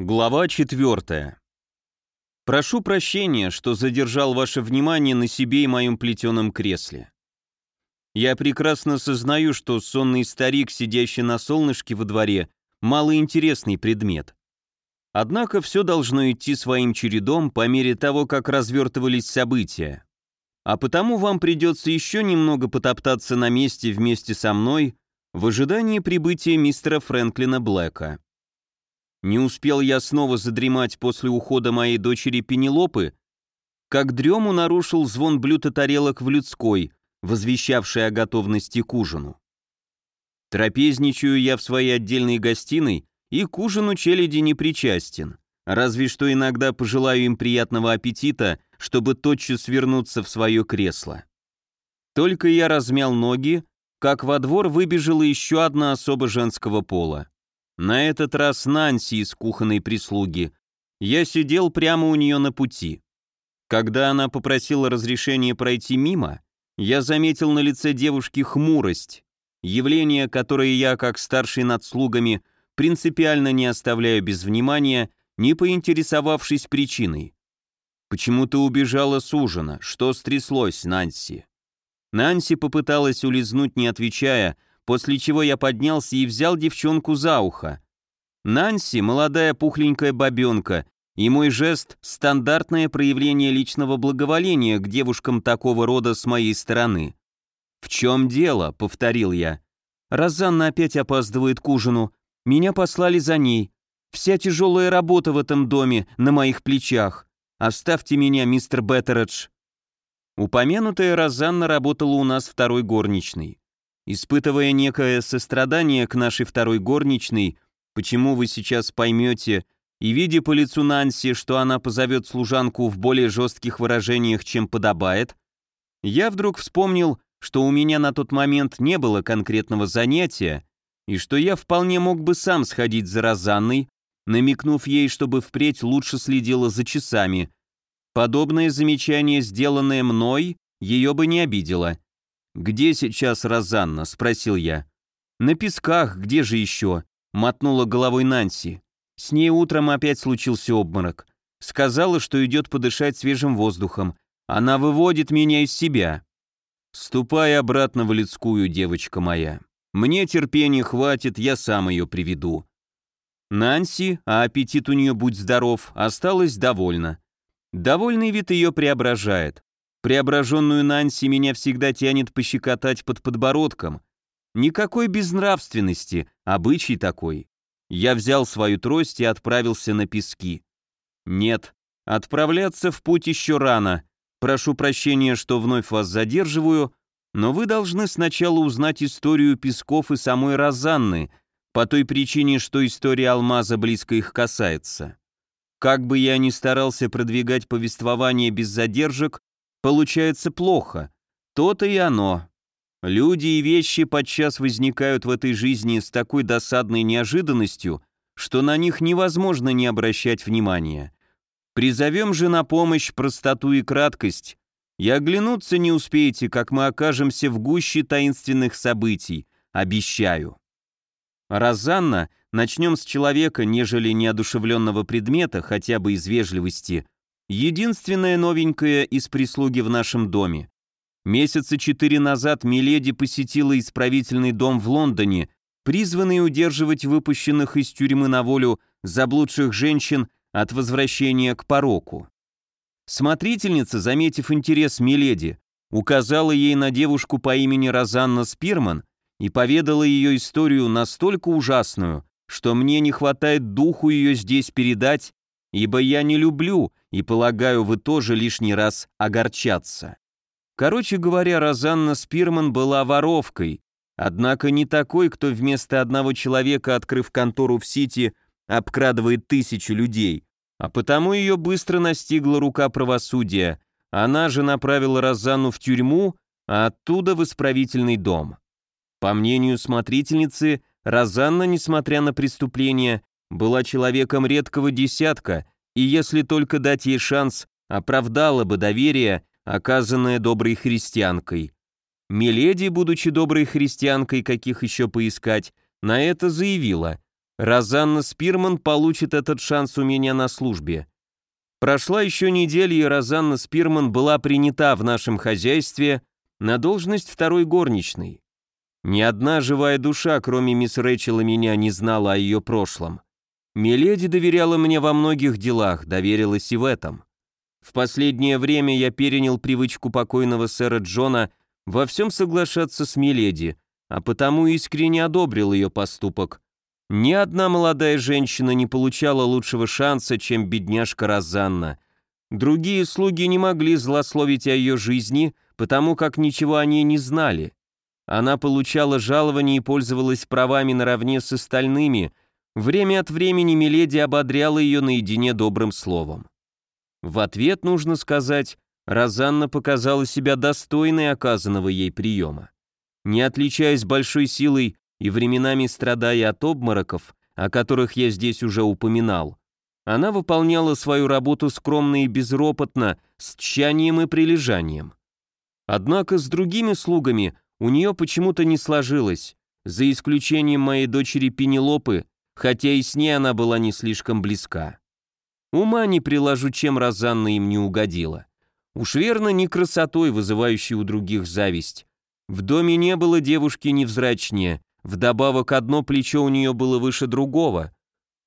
Глава 4. Прошу прощения, что задержал ваше внимание на себе и моем плетеном кресле. Я прекрасно сознаю, что сонный старик, сидящий на солнышке во дворе, малоинтересный предмет. Однако все должно идти своим чередом по мере того, как развертывались события. А потому вам придется еще немного потоптаться на месте вместе со мной в ожидании прибытия мистера Фрэнклина Блэка. Не успел я снова задремать после ухода моей дочери Пенелопы, как дрему нарушил звон блюд тарелок в людской, возвещавший о готовности к ужину. Трапезничаю я в своей отдельной гостиной и к ужину челяди не причастен, разве что иногда пожелаю им приятного аппетита, чтобы тотчас вернуться в свое кресло. Только я размял ноги, как во двор выбежала еще одна особа женского пола. На этот раз Нанси из кухонной прислуги. Я сидел прямо у нее на пути. Когда она попросила разрешения пройти мимо, я заметил на лице девушки хмурость, явление, которое я, как старший над слугами, принципиально не оставляю без внимания, не поинтересовавшись причиной. «Почему ты убежала с ужина? Что стряслось, Нанси?» Нанси попыталась улизнуть, не отвечая, после чего я поднялся и взял девчонку за ухо. Нанси — молодая пухленькая бабенка, и мой жест — стандартное проявление личного благоволения к девушкам такого рода с моей стороны. «В чем дело?» — повторил я. «Розанна опять опаздывает к ужину. Меня послали за ней. Вся тяжелая работа в этом доме на моих плечах. Оставьте меня, мистер Беттередж». Упомянутая Розанна работала у нас второй горничной. Испытывая некое сострадание к нашей второй горничной, почему вы сейчас поймете, и видя по лицу Нанси, что она позовет служанку в более жестких выражениях, чем подобает, я вдруг вспомнил, что у меня на тот момент не было конкретного занятия, и что я вполне мог бы сам сходить за Розанной, намекнув ей, чтобы впредь лучше следила за часами. Подобное замечание, сделанное мной, ее бы не обидело. «Где сейчас Розанна?» — спросил я. «На песках, где же еще?» — мотнула головой Нанси. С ней утром опять случился обморок. Сказала, что идет подышать свежим воздухом. Она выводит меня из себя. «Ступай обратно в людскую, девочка моя. Мне терпения хватит, я сам ее приведу». Нанси, а аппетит у нее, будь здоров, осталась довольна. Довольный вид ее преображает. Преображенную Нанси меня всегда тянет пощекотать под подбородком. Никакой безнравственности, обычай такой. Я взял свою трость и отправился на пески. Нет, отправляться в путь еще рано. Прошу прощения, что вновь вас задерживаю, но вы должны сначала узнать историю песков и самой Розанны, по той причине, что история алмаза близко их касается. Как бы я ни старался продвигать повествование без задержек, получается плохо. То-то и оно. Люди и вещи подчас возникают в этой жизни с такой досадной неожиданностью, что на них невозможно не обращать внимания. Призовем же на помощь простоту и краткость, и оглянуться не успеете, как мы окажемся в гуще таинственных событий, обещаю. Розанна, начнем с человека, нежели неодушевленного предмета, хотя бы из вежливости, Единственная новенькая из прислуги в нашем доме. Месяца четыре назад Миледи посетила исправительный дом в Лондоне, призванный удерживать выпущенных из тюрьмы на волю заблудших женщин от возвращения к пороку. Смотрительница, заметив интерес Миледи, указала ей на девушку по имени Розанна Спирман и поведала ее историю настолько ужасную, что мне не хватает духу ее здесь передать ибо я не люблю, и полагаю, вы тоже лишний раз огорчаться. Короче говоря, Розанна Спирман была воровкой, однако не такой, кто вместо одного человека, открыв контору в Сити, обкрадывает тысячу людей, а потому ее быстро настигла рука правосудия, она же направила Розанну в тюрьму, а оттуда в исправительный дом. По мнению смотрительницы, Розанна, несмотря на преступление, была человеком редкого десятка, и если только дать ей шанс, оправдала бы доверие, оказанное доброй христианкой. Миледи, будучи доброй христианкой, каких еще поискать, на это заявила. Розанна Спирман получит этот шанс у меня на службе. Прошла еще неделя, и Розанна Спирман была принята в нашем хозяйстве на должность второй горничной. Ни одна живая душа, кроме мисс Рэчела, меня не знала о ее прошлом. Миледи доверяла мне во многих делах, доверилась и в этом. В последнее время я перенял привычку покойного сэра Джона во всем соглашаться с Миледи, а потому искренне одобрил ее поступок. Ни одна молодая женщина не получала лучшего шанса, чем бедняжка Розанна. Другие слуги не могли злословить о ее жизни, потому как ничего о ней не знали. Она получала жалование и пользовалась правами наравне с остальными – Время от времени Миледи ободряла ее наедине добрым словом. В ответ, нужно сказать, Розанна показала себя достойной оказанного ей приема. Не отличаясь большой силой и временами страдая от обмороков, о которых я здесь уже упоминал, она выполняла свою работу скромно и безропотно, с тщанием и прилежанием. Однако с другими слугами у нее почему-то не сложилось, за исключением моей дочери Пенелопы, хотя и с ней она была не слишком близка. Ума не приложу, чем Розанна им не угодила. Уж верно, не красотой, вызывающей у других зависть. В доме не было девушки невзрачнее, вдобавок одно плечо у нее было выше другого.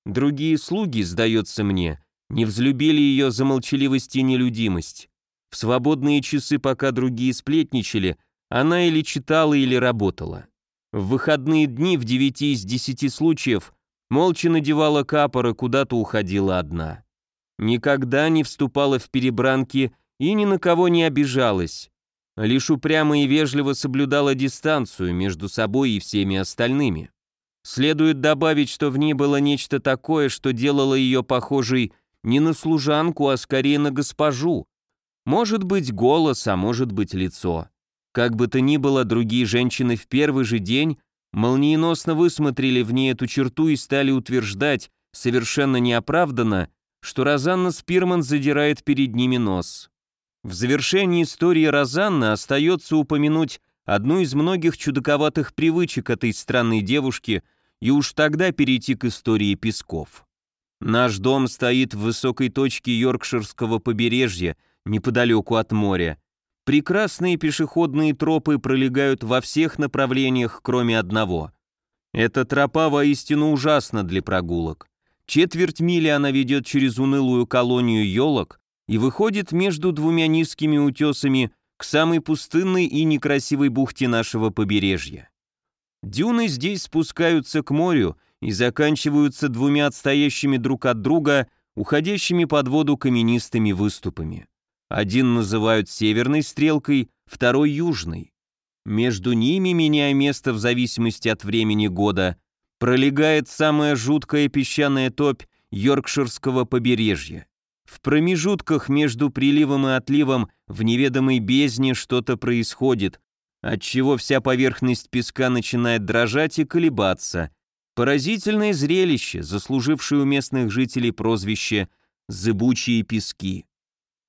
Другие слуги, сдается мне, не взлюбили ее за молчаливость и нелюдимость. В свободные часы, пока другие сплетничали, она или читала, или работала. В выходные дни в девяти из десяти случаев молча надевала капоры, куда-то уходила одна. Никогда не вступала в перебранки и ни на кого не обижалась. Лишь упрямо и вежливо соблюдала дистанцию между собой и всеми остальными. Следует добавить, что в ней было нечто такое, что делало ее похожей не на служанку, а скорее на госпожу. Может быть голос, а может быть лицо. Как бы то ни было, другие женщины в первый же день молниеносно высмотрели в ней эту черту и стали утверждать, совершенно неоправданно, что Розанна Спирман задирает перед ними нос. В завершении истории Розанны остается упомянуть одну из многих чудаковатых привычек этой странной девушки и уж тогда перейти к истории песков. Наш дом стоит в высокой точке Йоркширского побережья, неподалеку от моря, Прекрасные пешеходные тропы пролегают во всех направлениях, кроме одного. Эта тропа воистину ужасна для прогулок. Четверть мили она ведет через унылую колонию елок и выходит между двумя низкими утесами к самой пустынной и некрасивой бухте нашего побережья. Дюны здесь спускаются к морю и заканчиваются двумя отстоящими друг от друга, уходящими под воду каменистыми выступами. Один называют северной стрелкой, второй южной. Между ними, меняя место в зависимости от времени года, пролегает самая жуткая песчаная топь Йоркширского побережья. В промежутках между приливом и отливом в неведомой бездне что-то происходит, отчего вся поверхность песка начинает дрожать и колебаться. Поразительное зрелище, заслужившее у местных жителей прозвище «зыбучие пески».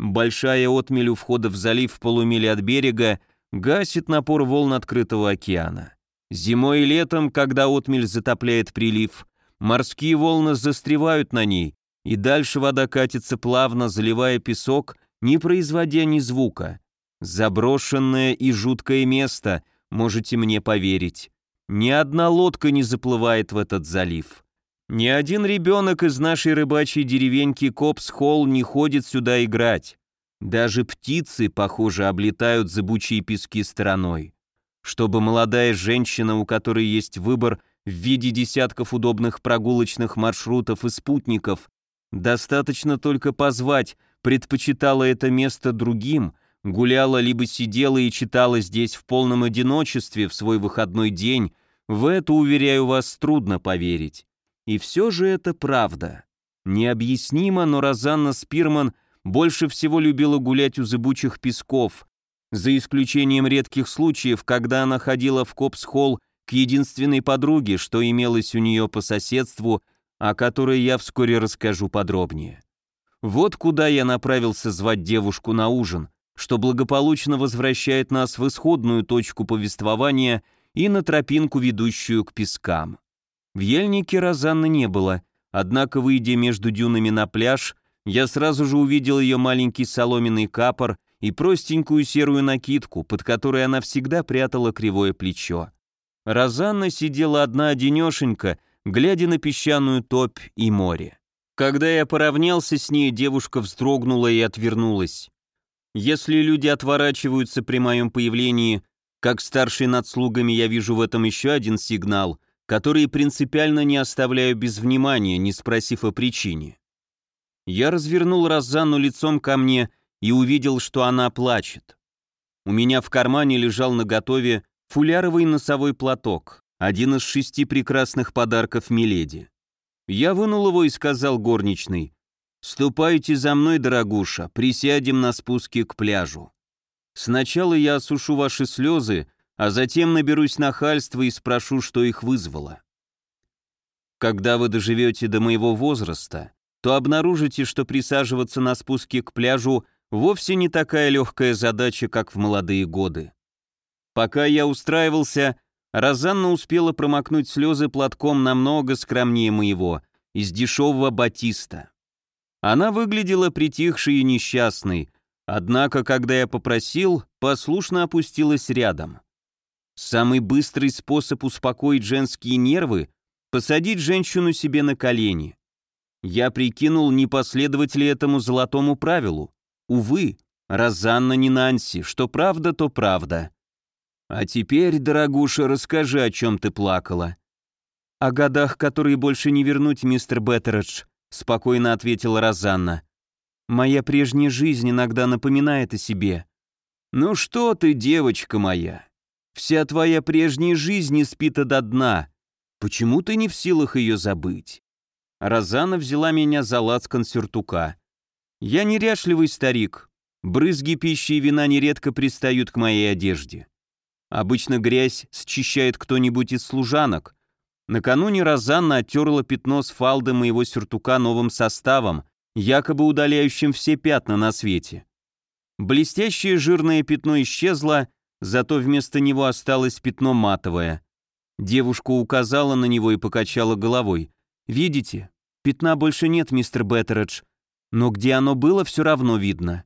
Большая отмель у входа в залив в полумиле от берега гасит напор волн открытого океана. Зимой и летом, когда отмель затопляет прилив, морские волны застревают на ней, и дальше вода катится плавно, заливая песок, не производя ни звука. Заброшенное и жуткое место, можете мне поверить. Ни одна лодка не заплывает в этот залив. Ни один ребенок из нашей рыбачьей деревеньки Копс-Холл не ходит сюда играть. Даже птицы, похоже, облетают зыбучие пески стороной. Чтобы молодая женщина, у которой есть выбор в виде десятков удобных прогулочных маршрутов и спутников, достаточно только позвать, предпочитала это место другим, гуляла либо сидела и читала здесь в полном одиночестве в свой выходной день, в это, уверяю вас, трудно поверить. И все же это правда. Необъяснимо, но Розанна Спирман больше всего любила гулять у зыбучих песков, за исключением редких случаев, когда она ходила в Копс-холл к единственной подруге, что имелось у нее по соседству, о которой я вскоре расскажу подробнее. Вот куда я направился звать девушку на ужин, что благополучно возвращает нас в исходную точку повествования и на тропинку, ведущую к пескам. В ельнике Розанны не было, однако, выйдя между дюнами на пляж, я сразу же увидел ее маленький соломенный капор и простенькую серую накидку, под которой она всегда прятала кривое плечо. Розанна сидела одна-одинешенька, глядя на песчаную топь и море. Когда я поравнялся с ней, девушка вздрогнула и отвернулась. Если люди отворачиваются при моем появлении, как старший над слугами я вижу в этом еще один сигнал, который принципиально не оставляю без внимания, не спросив о причине. Я развернул Розанну лицом ко мне и увидел, что она плачет. У меня в кармане лежал наготове фуляровый носовой платок, один из шести прекрасных подарков Миледи. Я вынул его и сказал горничной, «Ступайте за мной, дорогуша, присядем на спуске к пляжу. Сначала я осушу ваши слезы, а затем наберусь нахальства и спрошу, что их вызвало. Когда вы доживете до моего возраста, то обнаружите, что присаживаться на спуске к пляжу вовсе не такая легкая задача, как в молодые годы. Пока я устраивался, Розанна успела промокнуть слезы платком намного скромнее моего, из дешевого батиста. Она выглядела притихшей и несчастной, однако, когда я попросил, послушно опустилась рядом. Самый быстрый способ успокоить женские нервы — посадить женщину себе на колени. Я прикинул, не последовать ли этому золотому правилу. Увы, Розанна не Нанси, что правда, то правда. А теперь, дорогуша, расскажи, о чем ты плакала. О годах, которые больше не вернуть, мистер Беттередж, спокойно ответила Розанна. Моя прежняя жизнь иногда напоминает о себе. Ну что ты, девочка моя? Вся твоя прежняя жизнь испита до дна. Почему ты не в силах ее забыть? Розанна взяла меня за лацкан сюртука. Я неряшливый старик. Брызги пищи и вина нередко пристают к моей одежде. Обычно грязь счищает кто-нибудь из служанок. Накануне Розанна оттерла пятно с фалды моего сюртука новым составом, якобы удаляющим все пятна на свете. Блестящее жирное пятно исчезло, зато вместо него осталось пятно матовое. Девушка указала на него и покачала головой. «Видите? Пятна больше нет, мистер Беттередж. Но где оно было, все равно видно».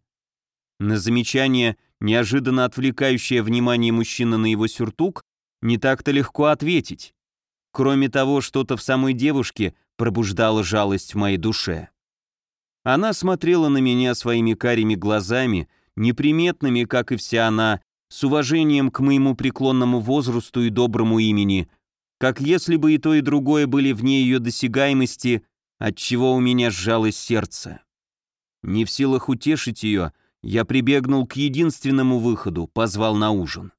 На замечание неожиданно отвлекающее внимание мужчины на его сюртук, не так-то легко ответить. Кроме того, что-то в самой девушке пробуждало жалость в моей душе. Она смотрела на меня своими карими глазами, неприметными, как и вся она, с уважением к моему преклонному возрасту и доброму имени, как если бы и то, и другое были вне ее досягаемости, отчего у меня сжалось сердце. Не в силах утешить ее, я прибегнул к единственному выходу, позвал на ужин.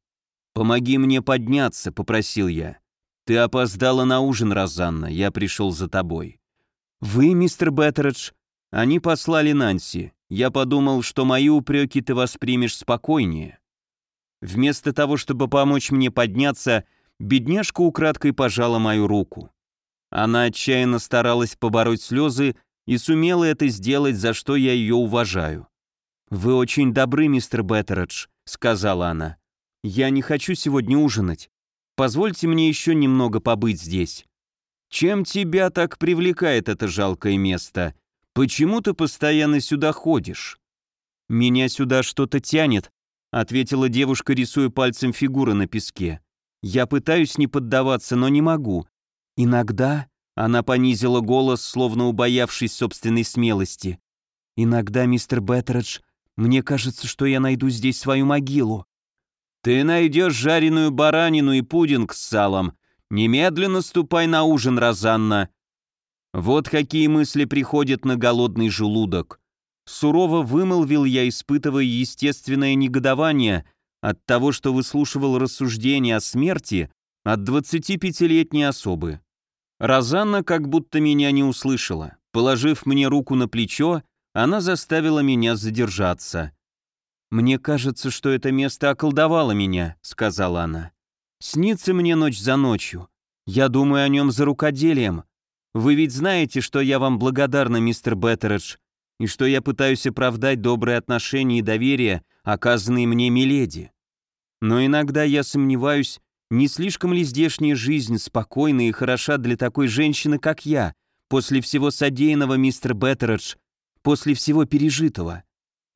«Помоги мне подняться», — попросил я. «Ты опоздала на ужин, Розанна, я пришел за тобой». «Вы, мистер Беттередж?» Они послали Нанси. Я подумал, что мои упреки ты воспримешь спокойнее. Вместо того, чтобы помочь мне подняться, бедняжка украдкой пожала мою руку. Она отчаянно старалась побороть слезы и сумела это сделать, за что я ее уважаю. «Вы очень добры, мистер Беттередж», — сказала она. «Я не хочу сегодня ужинать. Позвольте мне еще немного побыть здесь». «Чем тебя так привлекает это жалкое место?» «Почему ты постоянно сюда ходишь?» «Меня сюда что-то тянет», — ответила девушка, рисуя пальцем фигуры на песке. «Я пытаюсь не поддаваться, но не могу. Иногда...» — она понизила голос, словно убоявшись собственной смелости. «Иногда, мистер Беттередж, мне кажется, что я найду здесь свою могилу». «Ты найдешь жареную баранину и пудинг с салом. Немедленно ступай на ужин, Розанна. Вот какие мысли приходят на голодный желудок. Сурово вымолвил я, испытывая естественное негодование от того, что выслушивал рассуждения о смерти от 25-летней особы. Розанна как будто меня не услышала. Положив мне руку на плечо, она заставила меня задержаться. «Мне кажется, что это место околдовало меня», — сказала она. «Снится мне ночь за ночью. Я думаю о нем за рукоделием, вы ведь знаете, что я вам благодарна, мистер Беттередж, и что я пытаюсь оправдать добрые отношения и доверие, оказанные мне миледи. Но иногда я сомневаюсь, Не слишком ли здешняя жизнь спокойна и хороша для такой женщины, как я, после всего содеянного, мистер Беттередж, после всего пережитого?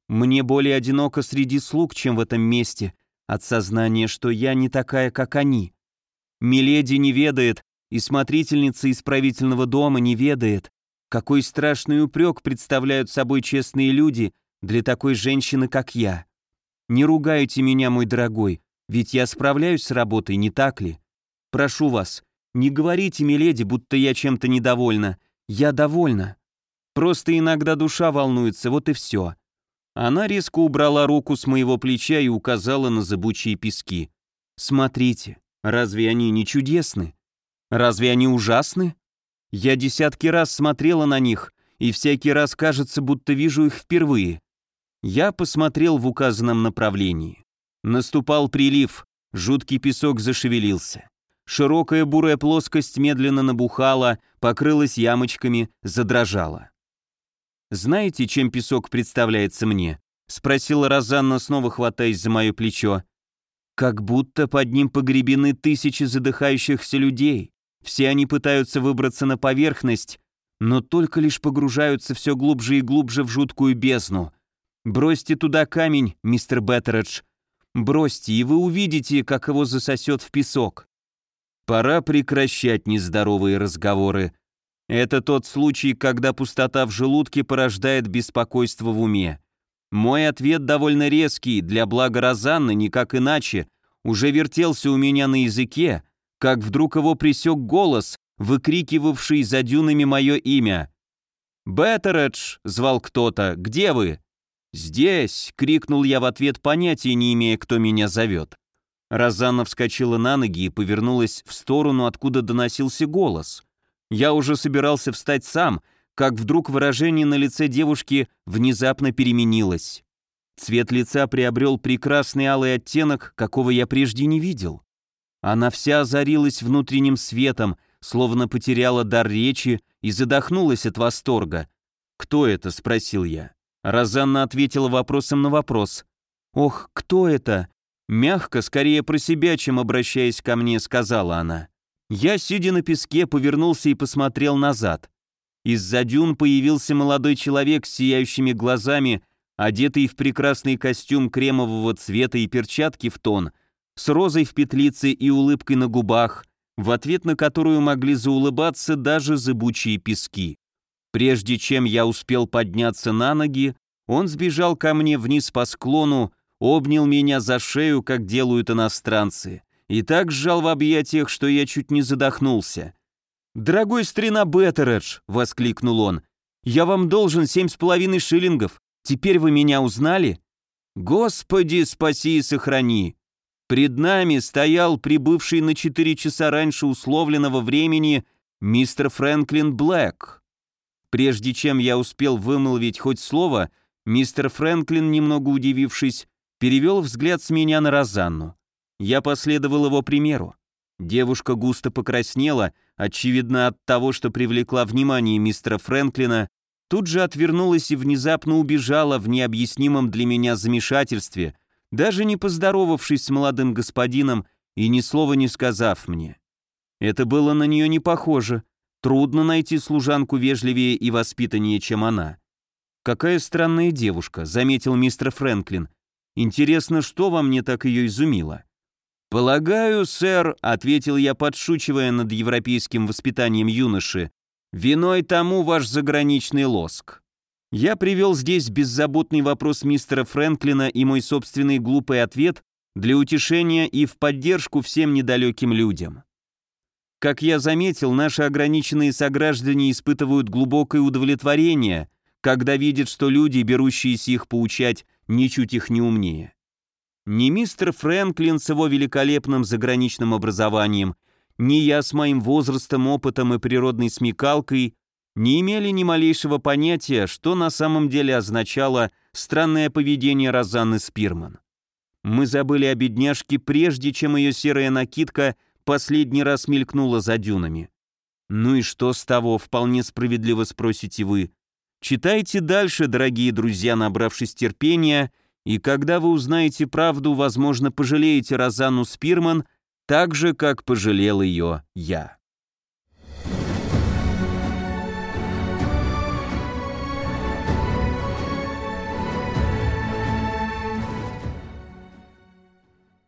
Мне более одиноко среди слуг, чем в этом месте, от сознания, что я не такая, как они. Миледи не ведает, и смотрительница исправительного дома не ведает, какой страшный упрек представляют собой честные люди для такой женщины, как я. Не ругайте меня, мой дорогой, ведь я справляюсь с работой, не так ли? Прошу вас, не говорите, миледи, будто я чем-то недовольна. Я довольна. Просто иногда душа волнуется, вот и все. Она резко убрала руку с моего плеча и указала на зыбучие пески. «Смотрите, разве они не чудесны? Разве они ужасны? Я десятки раз смотрела на них, и всякий раз кажется, будто вижу их впервые. Я посмотрел в указанном направлении. Наступал прилив, жуткий песок зашевелился. Широкая бурая плоскость медленно набухала, покрылась ямочками, задрожала. «Знаете, чем песок представляется мне?» — спросила Розанна, снова хватаясь за мое плечо. «Как будто под ним погребены тысячи задыхающихся людей. Все они пытаются выбраться на поверхность, но только лишь погружаются все глубже и глубже в жуткую бездну. Бросьте туда камень, мистер Беттередж. Бросьте, и вы увидите, как его засосет в песок. Пора прекращать нездоровые разговоры, это тот случай, когда пустота в желудке порождает беспокойство в уме. Мой ответ довольно резкий, для блага Розанны, никак иначе, уже вертелся у меня на языке, как вдруг его присек голос, выкрикивавший за дюнами мое имя. «Беттередж!» — звал кто-то. «Где вы?» «Здесь!» — крикнул я в ответ, понятия не имея, кто меня зовет. Розанна вскочила на ноги и повернулась в сторону, откуда доносился голос. Я уже собирался встать сам, как вдруг выражение на лице девушки внезапно переменилось. Цвет лица приобрел прекрасный алый оттенок, какого я прежде не видел. Она вся озарилась внутренним светом, словно потеряла дар речи и задохнулась от восторга. «Кто это?» — спросил я. Розанна ответила вопросом на вопрос. «Ох, кто это?» Мягко, скорее про себя, чем обращаясь ко мне, сказала она. Я, сидя на песке, повернулся и посмотрел назад. Из-за дюн появился молодой человек с сияющими глазами, одетый в прекрасный костюм кремового цвета и перчатки в тон, с розой в петлице и улыбкой на губах, в ответ на которую могли заулыбаться даже зыбучие пески. Прежде чем я успел подняться на ноги, он сбежал ко мне вниз по склону, обнял меня за шею, как делают иностранцы и так сжал в объятиях, что я чуть не задохнулся. «Дорогой старина Беттередж!» — воскликнул он. «Я вам должен семь с половиной шиллингов. Теперь вы меня узнали?» «Господи, спаси и сохрани!» Пред нами стоял прибывший на четыре часа раньше условленного времени мистер Фрэнклин Блэк. Прежде чем я успел вымолвить хоть слово, мистер Фрэнклин, немного удивившись, перевел взгляд с меня на Розанну. Я последовал его примеру. Девушка густо покраснела, очевидно от того, что привлекла внимание мистера Фрэнклина, тут же отвернулась и внезапно убежала в необъяснимом для меня замешательстве, даже не поздоровавшись с молодым господином и ни слова не сказав мне. Это было на нее не похоже. Трудно найти служанку вежливее и воспитаннее, чем она. «Какая странная девушка», — заметил мистер Фрэнклин. «Интересно, что во мне так ее изумило?» «Полагаю, сэр», — ответил я, подшучивая над европейским воспитанием юноши, «виной тому ваш заграничный лоск». Я привел здесь беззаботный вопрос мистера Фрэнклина и мой собственный глупый ответ для утешения и в поддержку всем недалеким людям. Как я заметил, наши ограниченные сограждане испытывают глубокое удовлетворение, когда видят, что люди, берущиеся их поучать, ничуть их не умнее. Ни мистер Фрэнклин с его великолепным заграничным образованием, ни я с моим возрастом, опытом и природной смекалкой не имели ни малейшего понятия, что на самом деле означало странное поведение Розанны Спирман. Мы забыли о бедняжке, прежде чем ее серая накидка последний раз мелькнула за дюнами. Ну и что с того, вполне справедливо спросите вы. Читайте дальше, дорогие друзья, набравшись терпения, и когда вы узнаете правду, возможно, пожалеете Розанну Спирман, так же, как пожалел ее я.